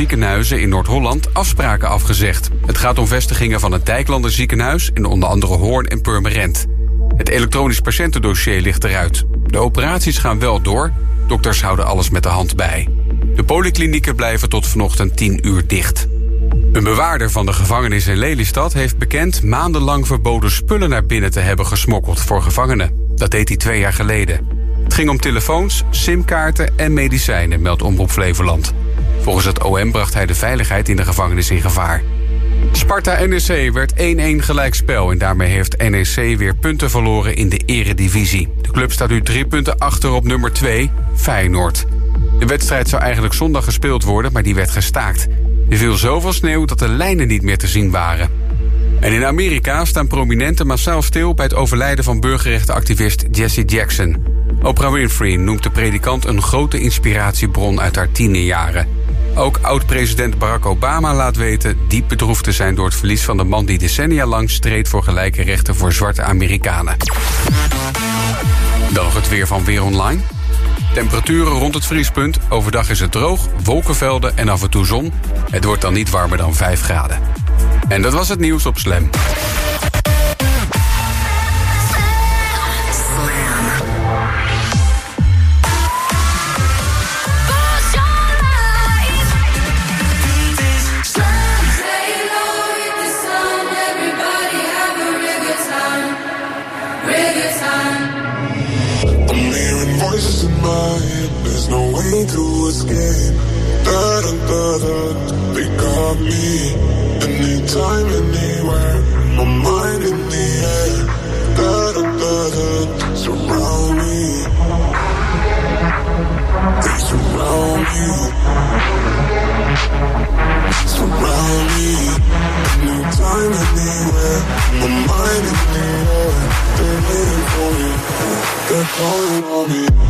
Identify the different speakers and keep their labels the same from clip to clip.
Speaker 1: ziekenhuizen in Noord-Holland afspraken afgezegd. Het gaat om vestigingen van het Dijklander ziekenhuis in onder andere Hoorn en Purmerend. Het elektronisch patiëntendossier ligt eruit. De operaties gaan wel door, dokters houden alles met de hand bij. De polyklinieken blijven tot vanochtend 10 uur dicht. Een bewaarder van de gevangenis in Lelystad heeft bekend maandenlang verboden spullen naar binnen te hebben gesmokkeld voor gevangenen. Dat deed hij twee jaar geleden. Het ging om telefoons, simkaarten en medicijnen, meldt Omroep Flevoland. Volgens het OM bracht hij de veiligheid in de gevangenis in gevaar. Sparta-NEC werd 1-1 gelijkspel en daarmee heeft NEC weer punten verloren in de eredivisie. De club staat nu drie punten achter op nummer 2, Feyenoord. De wedstrijd zou eigenlijk zondag gespeeld worden, maar die werd gestaakt. Er viel zoveel sneeuw dat de lijnen niet meer te zien waren. En in Amerika staan prominenten massaal stil bij het overlijden van burgerrechtenactivist Jesse Jackson. Oprah Winfrey noemt de predikant een grote inspiratiebron uit haar tienerjaren. Ook oud-president Barack Obama laat weten diep bedroefd te zijn door het verlies van de man die decennia lang streed voor gelijke rechten voor zwarte Amerikanen. Dan het weer van Weer Online. Temperaturen rond het vriespunt. Overdag is het droog, wolkenvelden en af en toe zon. Het wordt dan niet warmer dan 5 graden. En dat was het nieuws op Slam.
Speaker 2: Me. Anytime, anywhere. My mind in the air. Da da da. Surround me. They surround me. Surround me. Anytime, anywhere. My mind in the air. They're waiting for me. They're calling on me.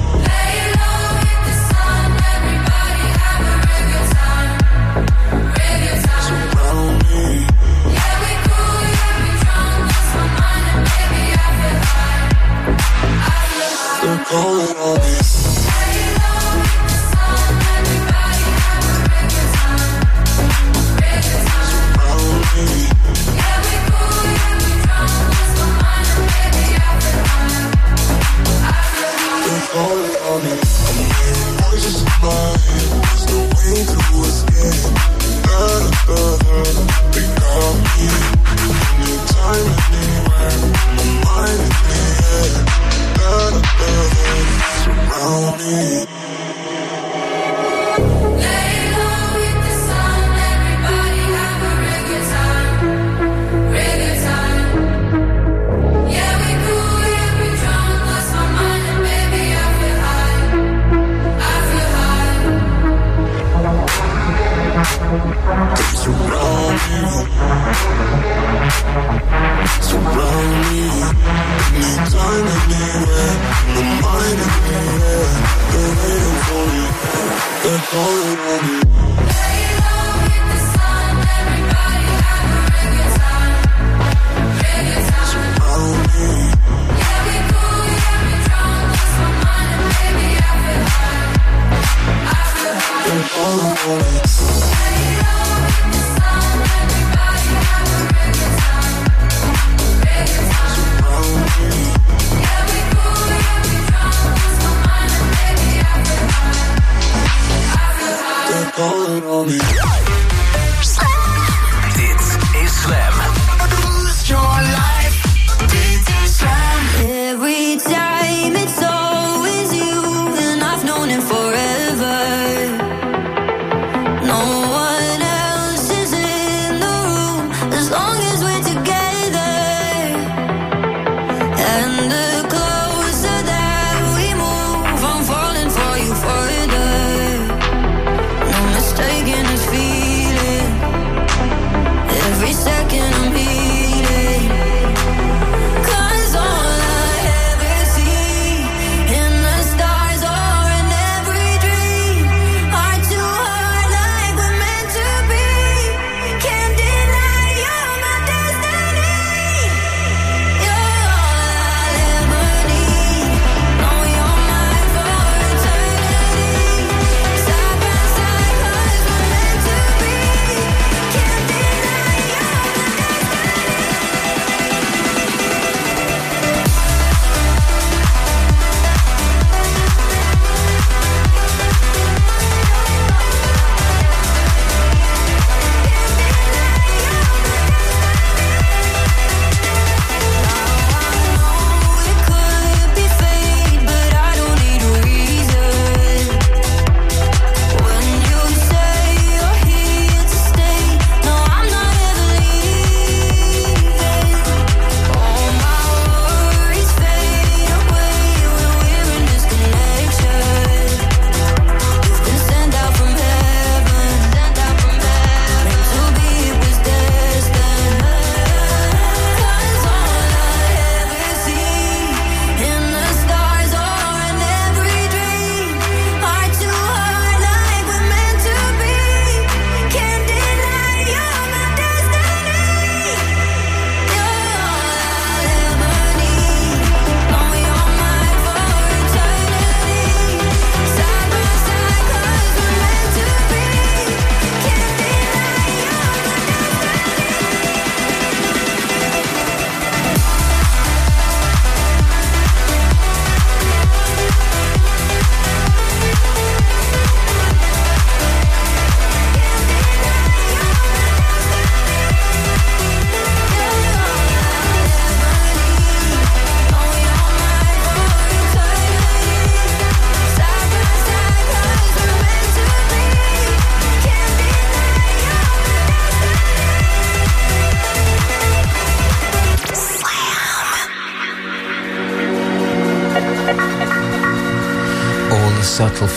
Speaker 3: And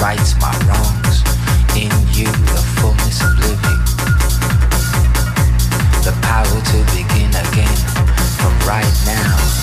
Speaker 4: Rights my wrongs. In you, the fullness of living. The power to begin again from right now.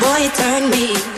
Speaker 5: Boy, you turn me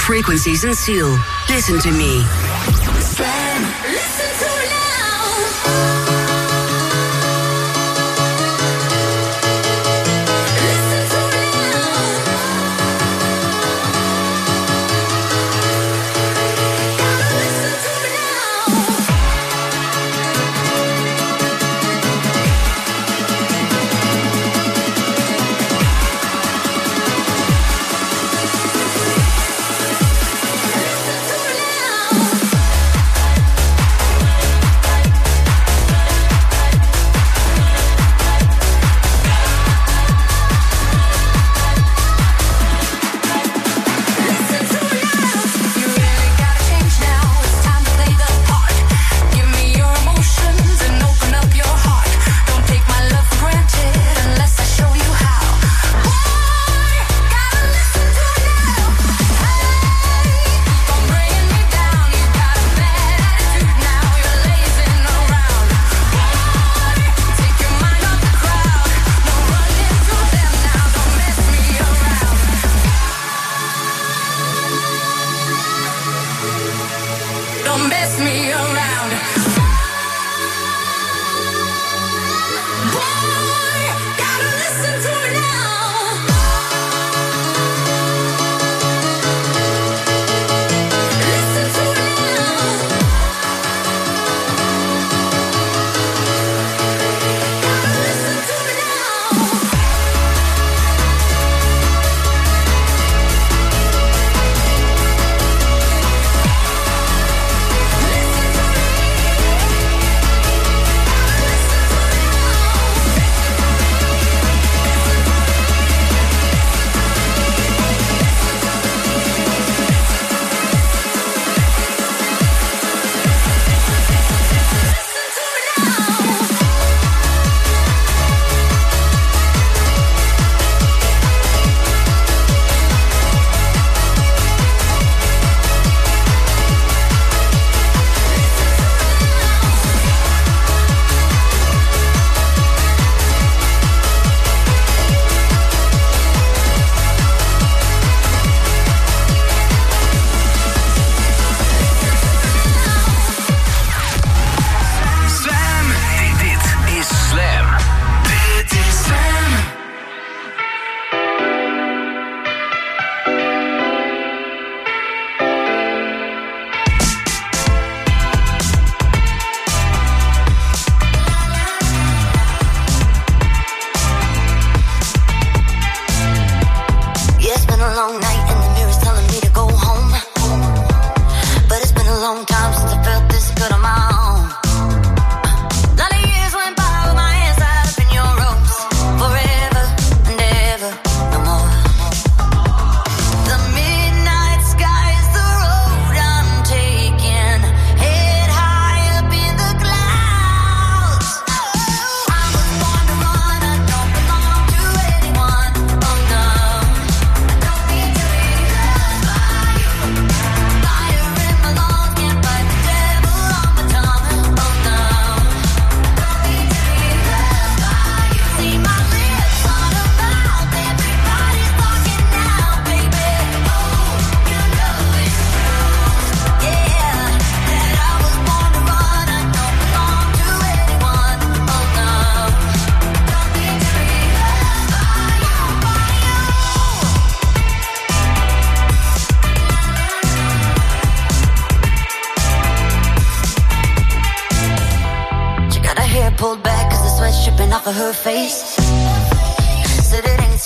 Speaker 6: frequencies and seal. Listen to me.
Speaker 7: Listen.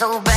Speaker 8: so bad.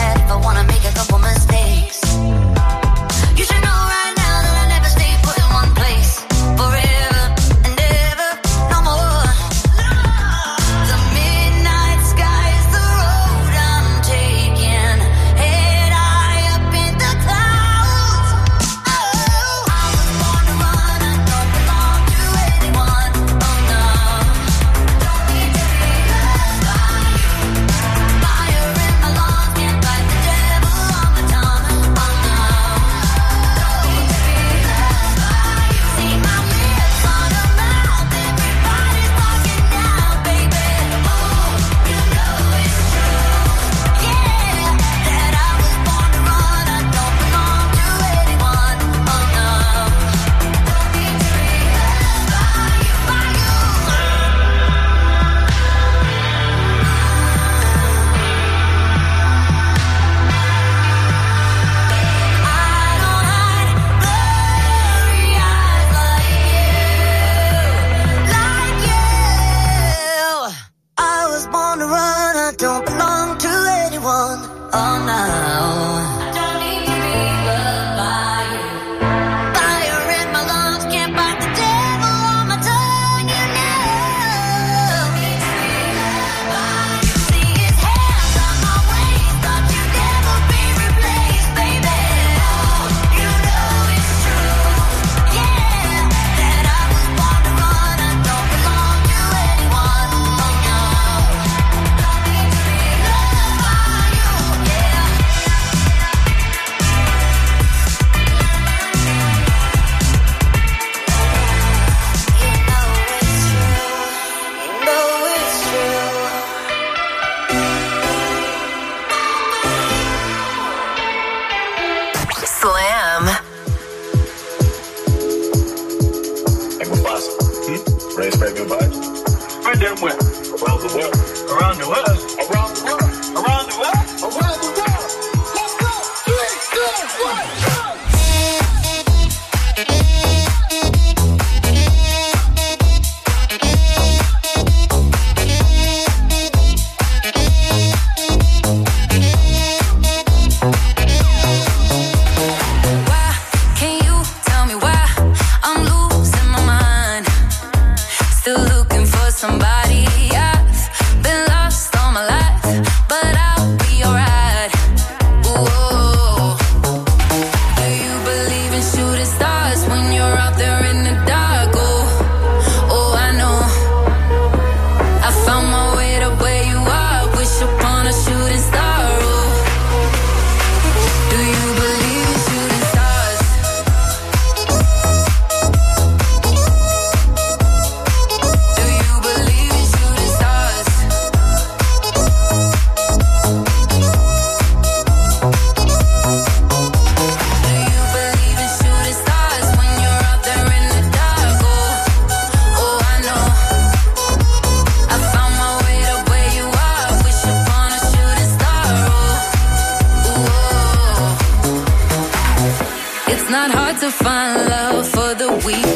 Speaker 8: To
Speaker 7: find love for the weekend,